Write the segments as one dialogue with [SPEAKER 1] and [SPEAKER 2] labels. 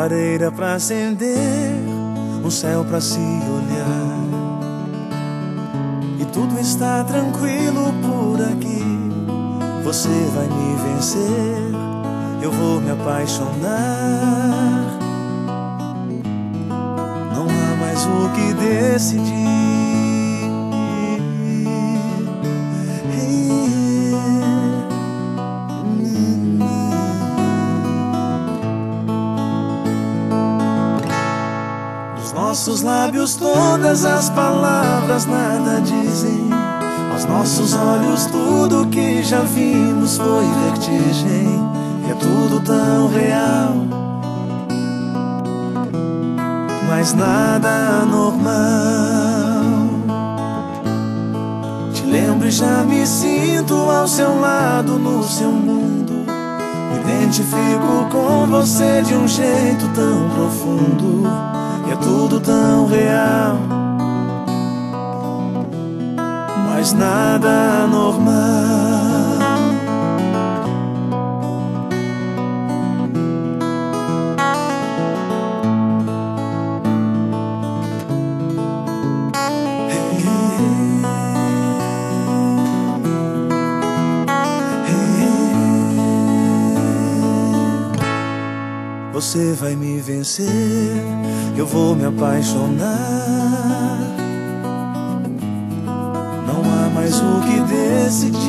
[SPEAKER 1] lareira pra acender, um céu pra se olhar. E tudo está tranquilo por aqui. Você vai me vencer, eu vou me apaixonar. Não há mais o que decidir. Nossos lábios todas as palavras nada dizem. Aos nossos olhos tudo que já vimos foi vertigem. É tudo tão real, mas nada normal. Te lembro e já me sinto ao seu lado no seu mundo. Me identifico com você de um jeito tão profundo. Tão real, mas nada normal. Você vai me vencer, eu vou me apaixonar. Não há mais o que decidir.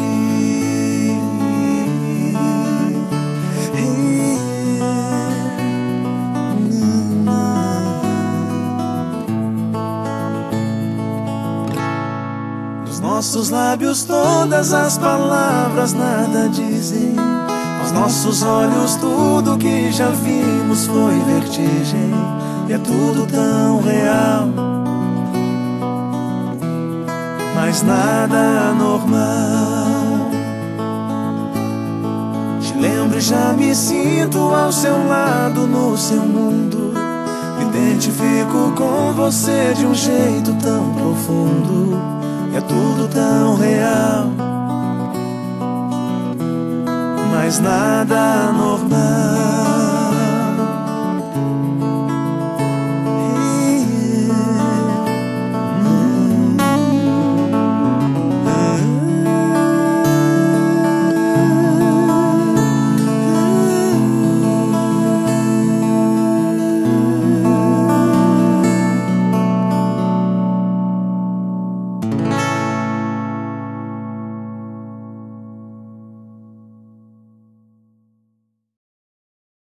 [SPEAKER 1] Nos nossos lábios todas as palavras nada dizem. Aos nossos olhos tudo que já vimos foi vertigem e é tudo tão real, mas nada normal. Te lembro e já me sinto ao seu lado no seu mundo. Me identifico com você de um jeito tão profundo. É tudo tão real mas nada normal.